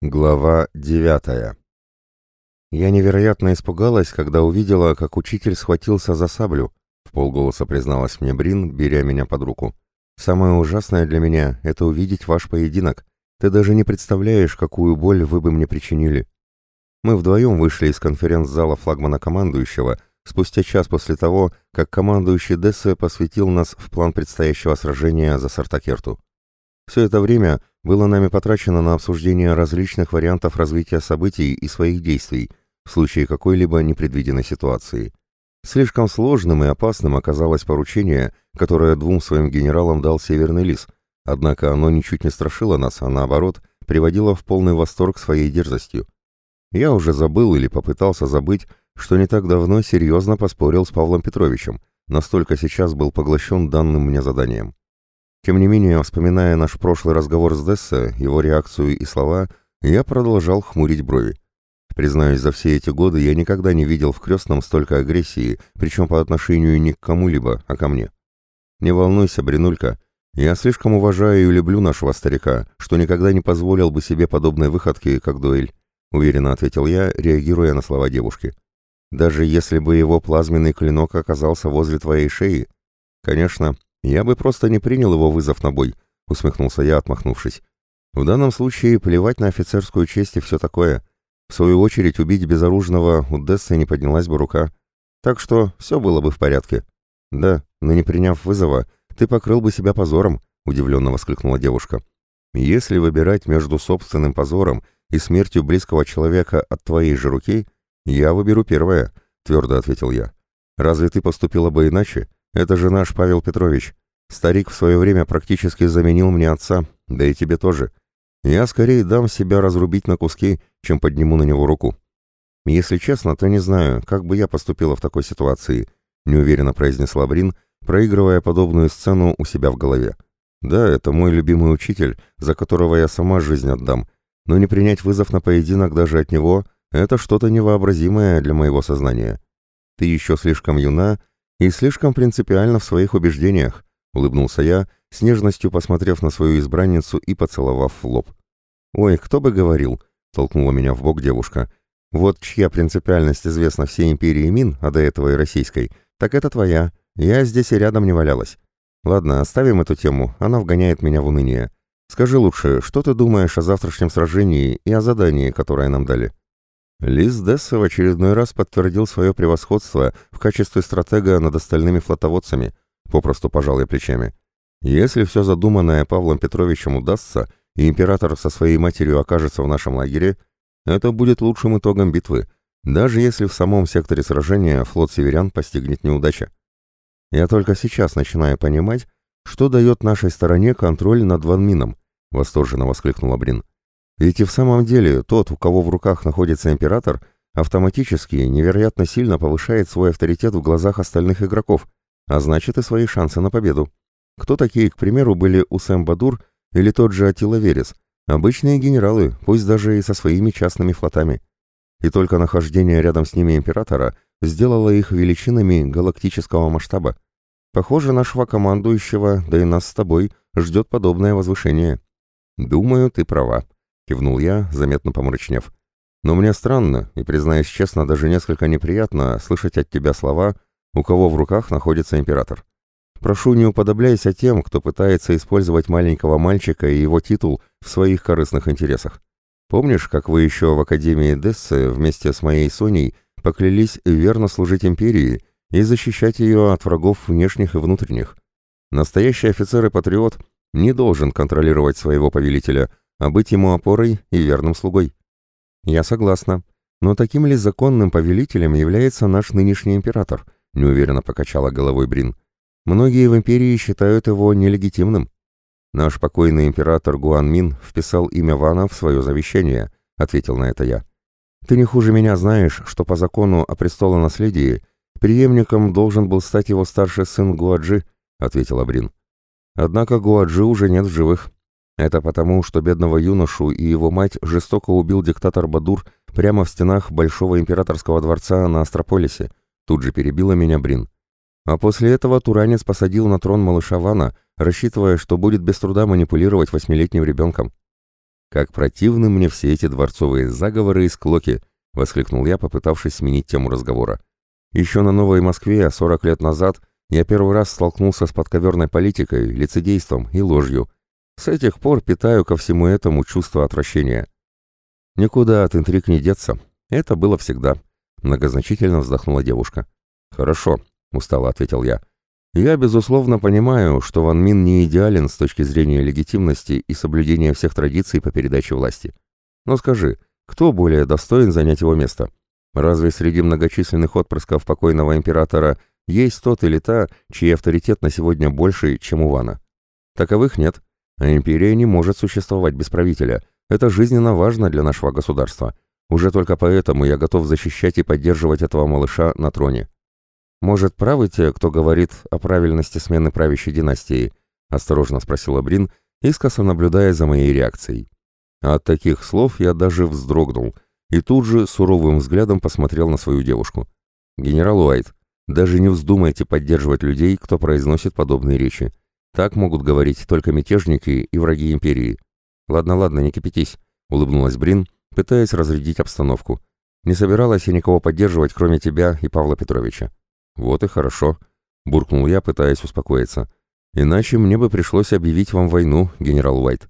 Глава девятая Я невероятно испугалась, когда увидела, как учитель схватился за саблю, в полголоса призналась мне Брин, беря меня под руку. «Самое ужасное для меня — это увидеть ваш поединок. Ты даже не представляешь, какую боль вы бы мне причинили». Мы вдвоем вышли из конференц-зала флагмана командующего, спустя час после того, как командующий Дессе посвятил нас в план предстоящего сражения за Сартакерту. Все это время было нами потрачено на обсуждение различных вариантов развития событий и своих действий в случае какой-либо непредвиденной ситуации. Слишком сложным и опасным оказалось поручение, которое двум своим генералам дал Северный Лис, однако оно ничуть не страшило нас, а наоборот, приводило в полный восторг своей дерзостью. Я уже забыл или попытался забыть, что не так давно серьезно поспорил с Павлом Петровичем, настолько сейчас был поглощен данным мне заданием. Тем не менее, вспоминая наш прошлый разговор с Десса, его реакцию и слова, я продолжал хмурить брови. Признаюсь, за все эти годы я никогда не видел в крестном столько агрессии, причем по отношению не к кому-либо, а ко мне. Не волнуйся, Бринулька, я слишком уважаю и люблю нашего старика, что никогда не позволил бы себе подобной выходки, как дуэль, уверенно ответил я, реагируя на слова девушки. Даже если бы его плазменный клинок оказался возле твоей шеи, конечно, «Я бы просто не принял его вызов на бой», — усмехнулся я, отмахнувшись. «В данном случае плевать на офицерскую честь и все такое. В свою очередь убить безоружного у Дессы не поднялась бы рука. Так что все было бы в порядке». «Да, но не приняв вызова, ты покрыл бы себя позором», — удивленно воскликнула девушка. «Если выбирать между собственным позором и смертью близкого человека от твоей же руки, я выберу первое», — твердо ответил я. «Разве ты поступила бы иначе?» Это же наш Павел Петрович. Старик в свое время практически заменил мне отца, да и тебе тоже. Я скорее дам себя разрубить на куски, чем подниму на него руку. Если честно, то не знаю, как бы я поступила в такой ситуации, неуверенно произнесла Брин, проигрывая подобную сцену у себя в голове. Да, это мой любимый учитель, за которого я сама жизнь отдам, но не принять вызов на поединок даже от него — это что-то невообразимое для моего сознания. Ты еще слишком юна и слишком принципиально в своих убеждениях», — улыбнулся я, с нежностью посмотрев на свою избранницу и поцеловав в лоб. «Ой, кто бы говорил», — толкнула меня в бок девушка. «Вот чья принципиальность известна всей империи Мин, а до этого и российской, так это твоя. Я здесь и рядом не валялась. Ладно, оставим эту тему, она вгоняет меня в уныние. Скажи лучше, что ты думаешь о завтрашнем сражении и о задании, которое нам дали?» Лис Десса в очередной раз подтвердил свое превосходство в качестве стратега над остальными флотоводцами, попросту пожал я плечами. Если все задуманное Павлом Петровичем удастся, и император со своей матерью окажется в нашем лагере, это будет лучшим итогом битвы, даже если в самом секторе сражения флот северян постигнет неудача. Я только сейчас начинаю понимать, что дает нашей стороне контроль над Ван восторженно воскликнула Брин. Ведь и в самом деле тот, у кого в руках находится император, автоматически невероятно сильно повышает свой авторитет в глазах остальных игроков, а значит и свои шансы на победу. Кто такие, к примеру, были Усэм Бадур или тот же Атила Верес? Обычные генералы, пусть даже и со своими частными флотами. И только нахождение рядом с ними императора сделало их величинами галактического масштаба. Похоже, нашего командующего, да и нас с тобой, ждет подобное возвышение. Думаю, ты права кивнул я, заметно помрачнев. Но мне странно, и, признаюсь честно, даже несколько неприятно слышать от тебя слова, у кого в руках находится император. Прошу, не уподобляйся тем, кто пытается использовать маленького мальчика и его титул в своих корыстных интересах. Помнишь, как вы еще в Академии Дессы вместе с моей Соней поклялись верно служить империи и защищать ее от врагов внешних и внутренних? Настоящий офицер и патриот не должен контролировать своего повелителя, а быть ему опорой и верным слугой. Я согласна. Но таким ли законным повелителем является наш нынешний император? Неуверенно покачала головой Брин. Многие в империи считают его нелегитимным. Наш покойный император Гуанмин вписал имя Вана в свое завещание, ответил на это я. Ты не хуже меня знаешь, что по закону о престолонаследии преемником должен был стать его старший сын Гуаджи, ответила Брин. Однако Гуаджи уже нет в живых. Это потому, что бедного юношу и его мать жестоко убил диктатор Бадур прямо в стенах Большого императорского дворца на Астрополисе. Тут же перебила меня Брин. А после этого Туранец посадил на трон малыша Вана, рассчитывая, что будет без труда манипулировать восьмилетним ребенком. «Как противны мне все эти дворцовые заговоры и склоки!» — воскликнул я, попытавшись сменить тему разговора. «Еще на Новой Москве, 40 лет назад, я первый раз столкнулся с подковерной политикой, лицедейством и ложью. С этих пор питаю ко всему этому чувство отвращения. Никуда от интриг не деться. Это было всегда. Многозначительно вздохнула девушка. Хорошо, устало ответил я. Я, безусловно, понимаю, что Ван Мин не идеален с точки зрения легитимности и соблюдения всех традиций по передаче власти. Но скажи, кто более достоин занять его место? Разве среди многочисленных отпрысков покойного императора есть тот или та, чей авторитет на сегодня больше, чем у Вана. Таковых нет, а империя не может существовать без правителя. Это жизненно важно для нашего государства. Уже только поэтому я готов защищать и поддерживать этого малыша на троне. Может, правы те, кто говорит о правильности смены правящей династии? Осторожно спросила Брин, искоса наблюдая за моей реакцией. От таких слов я даже вздрогнул и тут же суровым взглядом посмотрел на свою девушку. «Генерал Уайт, даже не вздумайте поддерживать людей, кто произносит подобные речи. Так могут говорить только мятежники и враги империи. Ладно, ладно, не кипятись, улыбнулась Брин, пытаясь разрядить обстановку. Не собиралась я никого поддерживать, кроме тебя и Павла Петровича. Вот и хорошо, буркнул я, пытаясь успокоиться. Иначе мне бы пришлось объявить вам войну, генерал Уайт.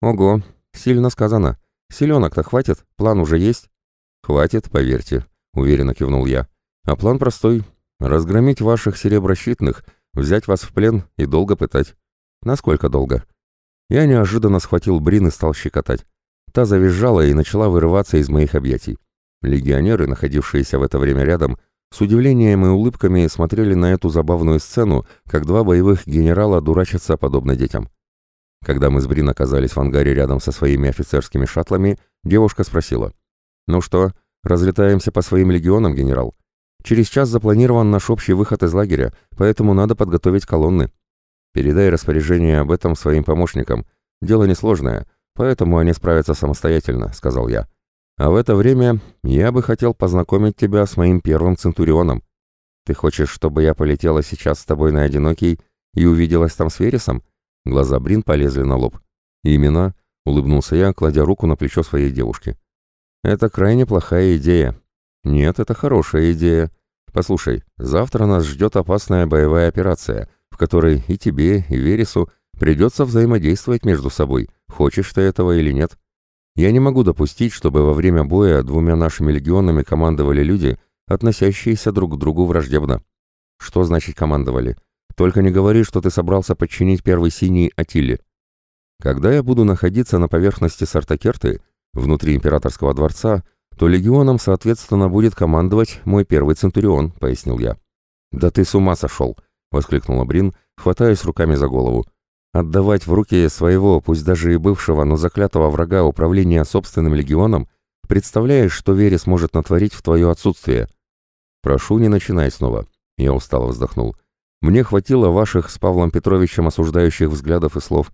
Ого, сильно сказано. Селенок-то хватит, план уже есть? Хватит, поверьте, уверенно кивнул я. А план простой Разгромить ваших сереброщитных, взять вас в плен и долго пытать. Насколько долго? Я неожиданно схватил Брин и стал щекотать. Та завизжала и начала вырываться из моих объятий. Легионеры, находившиеся в это время рядом, с удивлением и улыбками смотрели на эту забавную сцену, как два боевых генерала дурачатся подобно детям. Когда мы с Брин оказались в ангаре рядом со своими офицерскими шаттлами, девушка спросила. «Ну что, разлетаемся по своим легионам, генерал?» Через час запланирован наш общий выход из лагеря, поэтому надо подготовить колонны. Передай распоряжение об этом своим помощникам. Дело несложное, поэтому они справятся самостоятельно», — сказал я. «А в это время я бы хотел познакомить тебя с моим первым Центурионом. Ты хочешь, чтобы я полетела сейчас с тобой на Одинокий и увиделась там с Вересом?» Глаза Брин полезли на лоб. «Именно», — улыбнулся я, кладя руку на плечо своей девушки. «Это крайне плохая идея, «Нет, это хорошая идея. Послушай, завтра нас ждет опасная боевая операция, в которой и тебе, и Вересу придется взаимодействовать между собой, хочешь ты этого или нет. Я не могу допустить, чтобы во время боя двумя нашими легионами командовали люди, относящиеся друг к другу враждебно. Что значит командовали? Только не говори, что ты собрался подчинить первый синий Атилле. Когда я буду находиться на поверхности Сартакерты, внутри императорского дворца, то легионом, соответственно, будет командовать мой первый Центурион», — пояснил я. «Да ты с ума сошел!» — воскликнула Брин, хватаясь руками за голову. «Отдавать в руки своего, пусть даже и бывшего, но заклятого врага управления собственным легионом, представляешь, что Верес может натворить в твое отсутствие?» «Прошу, не начинай снова», — я устало вздохнул. «Мне хватило ваших с Павлом Петровичем осуждающих взглядов и слов.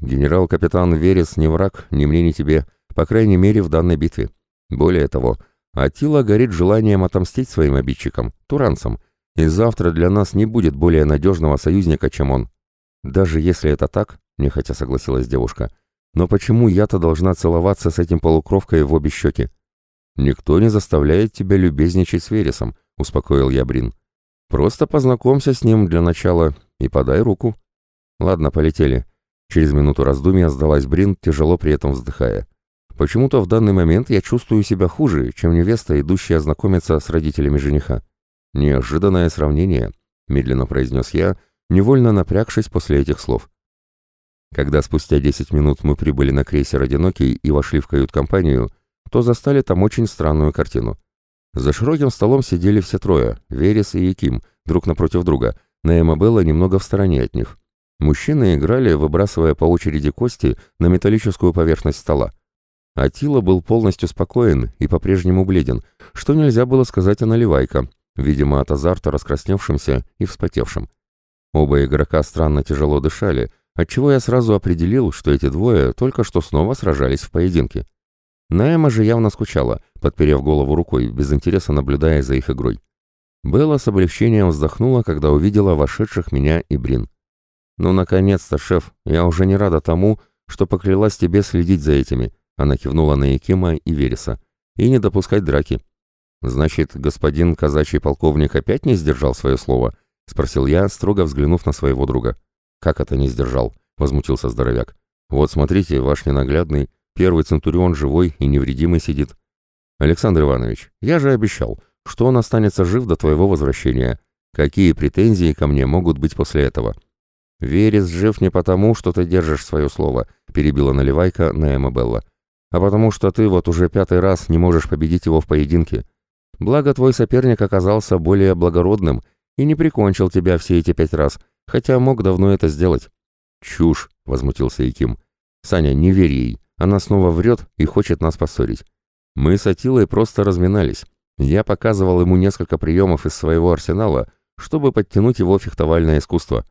Генерал-капитан Верес не враг ни мне, ни тебе, по крайней мере, в данной битве. Более того, Атила горит желанием отомстить своим обидчикам, туранцам, и завтра для нас не будет более надежного союзника, чем он. Даже если это так, нехотя согласилась девушка, но почему я-то должна целоваться с этим полукровкой в обе щеки? Никто не заставляет тебя любезничать с Вересом, успокоил я Брин. Просто познакомься с ним для начала и подай руку. Ладно, полетели. Через минуту раздумья сдалась Брин, тяжело при этом вздыхая. Почему-то в данный момент я чувствую себя хуже, чем невеста, идущая знакомиться с родителями жениха. Неожиданное сравнение, медленно произнес я, невольно напрягшись после этих слов. Когда спустя 10 минут мы прибыли на крейсер «Одинокий» и вошли в кают-компанию, то застали там очень странную картину. За широким столом сидели все трое, Верес и Яким, друг напротив друга, Наэма Белла немного в стороне от них. Мужчины играли, выбрасывая по очереди кости на металлическую поверхность стола. Атила был полностью спокоен и по-прежнему бледен, что нельзя было сказать о наливайка, видимо, от азарта раскрасневшимся и вспотевшим. Оба игрока странно тяжело дышали, отчего я сразу определил, что эти двое только что снова сражались в поединке. Наэма же явно скучала, подперев голову рукой, без интереса наблюдая за их игрой. Белла с облегчением вздохнула, когда увидела вошедших меня и Брин. «Ну, наконец-то, шеф, я уже не рада тому, что поклялась тебе следить за этими, она кивнула на Якима и Вереса, и не допускать драки. Значит, господин казачий полковник опять не сдержал свое слово? Спросил я, строго взглянув на своего друга. Как это не сдержал? Возмутился здоровяк. Вот смотрите, ваш ненаглядный, первый центурион живой и невредимый сидит. Александр Иванович, я же обещал, что он останется жив до твоего возвращения. Какие претензии ко мне могут быть после этого? Верес жив не потому, что ты держишь свое слово, перебила наливайка на Эмма а потому что ты вот уже пятый раз не можешь победить его в поединке. Благо твой соперник оказался более благородным и не прикончил тебя все эти пять раз, хотя мог давно это сделать. Чушь, возмутился Яким. Саня, не верь ей. Она снова врет и хочет нас поссорить. Мы с Атилой просто разминались. Я показывал ему несколько приемов из своего арсенала, чтобы подтянуть его фехтовальное искусство.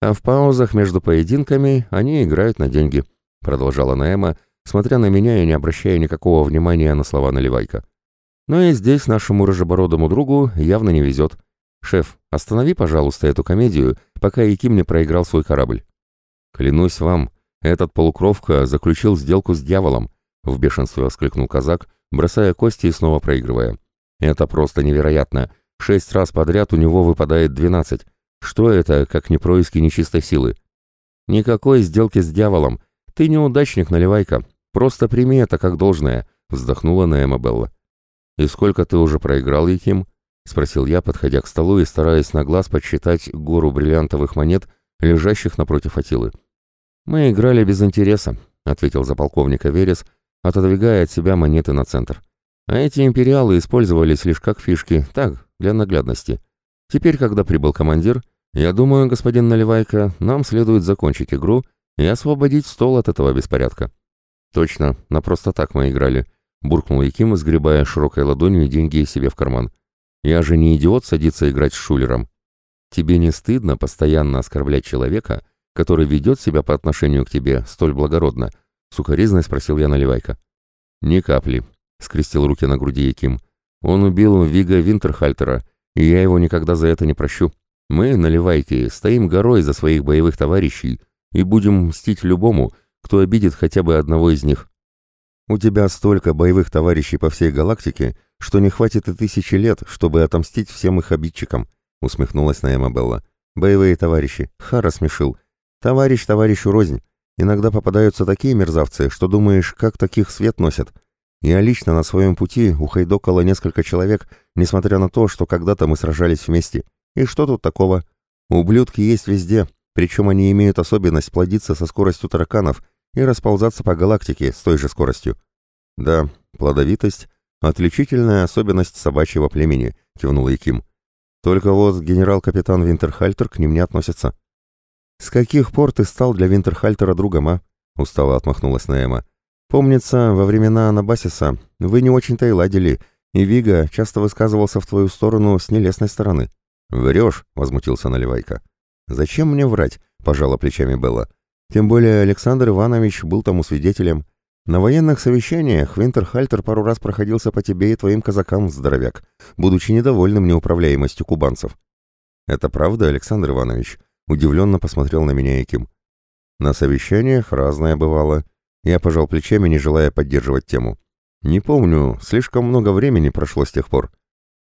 А в паузах между поединками они играют на деньги, продолжала Наэма, смотря на меня и не обращая никакого внимания на слова Наливайка. Но и здесь нашему рыжебородому другу явно не везет. «Шеф, останови, пожалуйста, эту комедию, пока Яким не проиграл свой корабль». «Клянусь вам, этот полукровка заключил сделку с дьяволом», — в бешенстве воскликнул казак, бросая кости и снова проигрывая. «Это просто невероятно. Шесть раз подряд у него выпадает двенадцать. Что это, как не происки нечистой силы?» «Никакой сделки с дьяволом. Ты неудачник, наливайка. Просто прими это как должное», — вздохнула Наэма Белла. «И сколько ты уже проиграл, Яким?» — спросил я, подходя к столу и стараясь на глаз подсчитать гору бриллиантовых монет, лежащих напротив Атилы. «Мы играли без интереса», — ответил за полковника Верес, отодвигая от себя монеты на центр. «А эти империалы использовались лишь как фишки, так, для наглядности. Теперь, когда прибыл командир, я думаю, господин Наливайко, нам следует закончить игру и освободить стол от этого беспорядка». «Точно, на просто так мы играли», — буркнул Яким, сгребая широкой ладонью деньги себе в карман. «Я же не идиот садиться играть с шулером. Тебе не стыдно постоянно оскорблять человека, который ведет себя по отношению к тебе столь благородно?» — сукоризной спросил я Наливайка. «Ни капли», — скрестил руки на груди Яким. «Он убил Вига Винтерхальтера, и я его никогда за это не прощу. Мы, Наливайки, стоим горой за своих боевых товарищей и будем мстить любому, кто обидит хотя бы одного из них. У тебя столько боевых товарищей по всей галактике, что не хватит и тысячи лет, чтобы отомстить всем их обидчикам», — усмехнулась Наэма Белла. «Боевые товарищи. Ха смешил. Товарищ товарищу рознь. Иногда попадаются такие мерзавцы, что думаешь, как таких свет носят. Я лично на своем пути ухайдокала несколько человек, несмотря на то, что когда-то мы сражались вместе. И что тут такого? Ублюдки есть везде, причем они имеют особенность плодиться со скоростью тараканов и расползаться по галактике с той же скоростью. Да, плодовитость — отличительная особенность собачьего племени, кивнул Яким. Только вот генерал-капитан Винтерхальтер к ним не относится. «С каких пор ты стал для Винтерхальтера другом, а?» — устало отмахнулась Наэма. «Помнится, во времена Анабасиса вы не очень-то и ладили, и Вига часто высказывался в твою сторону с нелестной стороны». «Врешь», — возмутился Наливайка. «Зачем мне врать?» — пожала плечами Белла. «Тем более Александр Иванович был тому свидетелем. На военных совещаниях Винтерхальтер пару раз проходился по тебе и твоим казакам, здоровяк, будучи недовольным неуправляемостью кубанцев». «Это правда, Александр Иванович?» — удивленно посмотрел на меня Яким. «На совещаниях разное бывало». Я пожал плечами, не желая поддерживать тему. «Не помню, слишком много времени прошло с тех пор.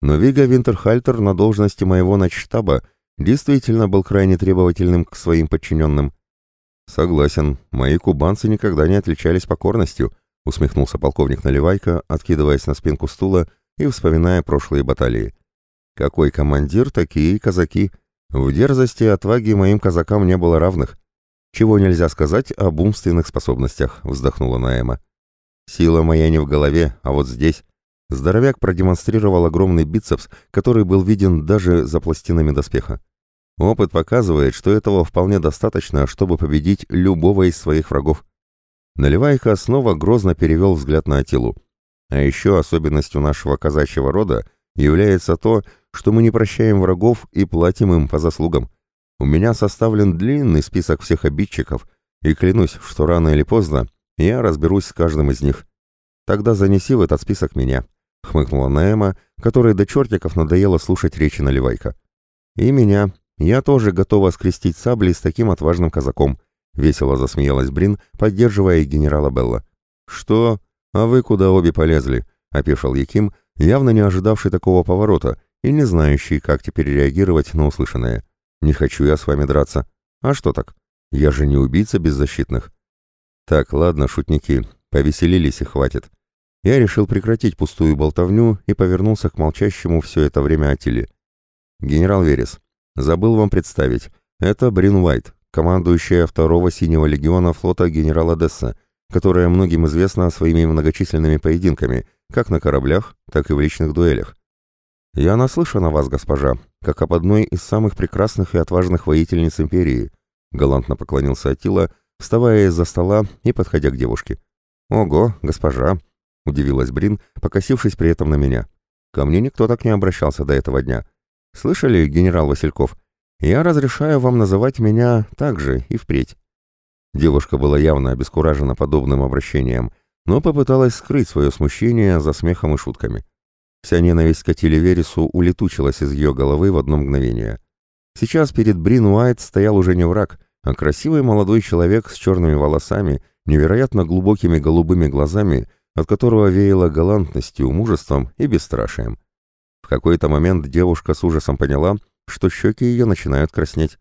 Но Вига Винтерхальтер на должности моего начштаба действительно был крайне требовательным к своим подчиненным. «Согласен, мои кубанцы никогда не отличались покорностью», усмехнулся полковник Наливайко, откидываясь на спинку стула и вспоминая прошлые баталии. «Какой командир, такие казаки. В дерзости и отваге моим казакам не было равных. Чего нельзя сказать об умственных способностях», вздохнула Наэма. «Сила моя не в голове, а вот здесь». Здоровяк продемонстрировал огромный бицепс, который был виден даже за пластинами доспеха. Опыт показывает, что этого вполне достаточно, чтобы победить любого из своих врагов. Наливайка снова грозно перевел взгляд на Атилу. А еще особенностью нашего казачьего рода является то, что мы не прощаем врагов и платим им по заслугам. У меня составлен длинный список всех обидчиков, и клянусь, что рано или поздно я разберусь с каждым из них. Тогда занеси в этот список меня хмыкнула Наэма, которой до чертиков надоело слушать речи Наливайка. «И меня. Я тоже готова скрестить сабли с таким отважным казаком», весело засмеялась Брин, поддерживая генерала Белла. «Что? А вы куда обе полезли?» — опешил Яким, явно не ожидавший такого поворота и не знающий, как теперь реагировать на услышанное. «Не хочу я с вами драться. А что так? Я же не убийца беззащитных». «Так, ладно, шутники, повеселились и хватит». Я решил прекратить пустую болтовню и повернулся к молчащему все это время Атиле. «Генерал Верес, забыл вам представить. Это Брин Уайт, командующая второго синего легиона флота генерала Десса, которая многим известна своими многочисленными поединками, как на кораблях, так и в личных дуэлях. Я наслышан о вас, госпожа, как об одной из самых прекрасных и отважных воительниц империи, галантно поклонился Атила, вставая из-за стола и подходя к девушке. Ого, госпожа, — удивилась Брин, покосившись при этом на меня. «Ко мне никто так не обращался до этого дня. Слышали, генерал Васильков? Я разрешаю вам называть меня так же и впредь». Девушка была явно обескуражена подобным обращением, но попыталась скрыть свое смущение за смехом и шутками. Вся ненависть к Атиле Вересу улетучилась из ее головы в одно мгновение. Сейчас перед Брин Уайт стоял уже не враг, а красивый молодой человек с черными волосами, невероятно глубокими голубыми глазами от которого веяло галантностью, мужеством и бесстрашием. В какой-то момент девушка с ужасом поняла, что щеки ее начинают краснеть.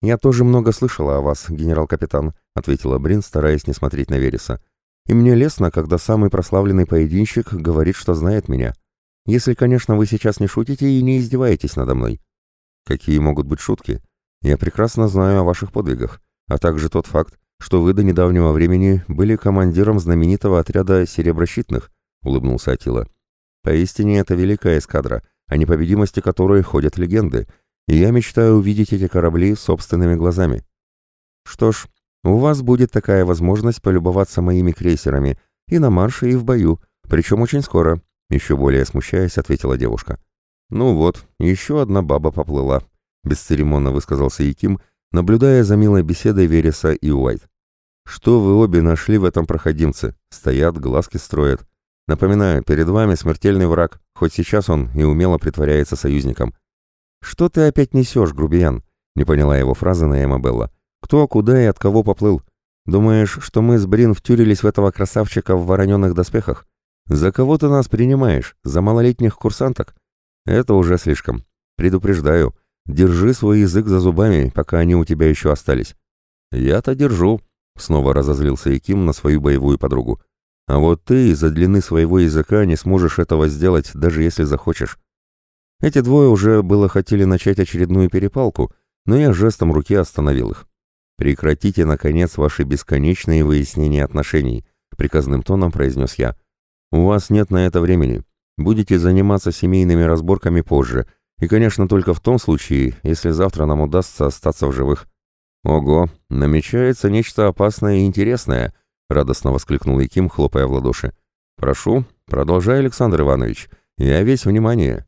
«Я тоже много слышала о вас, генерал-капитан», — ответила Брин, стараясь не смотреть на Вереса. «И мне лестно, когда самый прославленный поединщик говорит, что знает меня. Если, конечно, вы сейчас не шутите и не издеваетесь надо мной». «Какие могут быть шутки? Я прекрасно знаю о ваших подвигах, а также тот факт, что вы до недавнего времени были командиром знаменитого отряда сереброщитных», — улыбнулся Атила. «Поистине это великая эскадра, о непобедимости которой ходят легенды, и я мечтаю увидеть эти корабли собственными глазами». «Что ж, у вас будет такая возможность полюбоваться моими крейсерами и на марше, и в бою, причем очень скоро», — еще более смущаясь, ответила девушка. «Ну вот, еще одна баба поплыла», — бесцеремонно высказался Яким, — наблюдая за милой беседой Вереса и Уайт. «Что вы обе нашли в этом проходимце? Стоят, глазки строят. Напоминаю, перед вами смертельный враг, хоть сейчас он и умело притворяется союзником». «Что ты опять несешь, грубиян?» — не поняла его фразы на Эмабелла. «Кто, куда и от кого поплыл? Думаешь, что мы с Брин втюрились в этого красавчика в вороненных доспехах? За кого ты нас принимаешь? За малолетних курсанток? Это уже слишком. Предупреждаю, Держи свой язык за зубами, пока они у тебя еще остались». «Я-то держу», — снова разозлился Яким на свою боевую подругу. «А вот ты из-за длины своего языка не сможешь этого сделать, даже если захочешь». Эти двое уже было хотели начать очередную перепалку, но я жестом руки остановил их. «Прекратите, наконец, ваши бесконечные выяснения отношений», — приказным тоном произнес я. «У вас нет на это времени. Будете заниматься семейными разборками позже, и, конечно, только в том случае, если завтра нам удастся остаться в живых. Ого, намечается нечто опасное и интересное, радостно воскликнул Яким, хлопая в ладоши. Прошу, продолжай, Александр Иванович. Я весь внимание.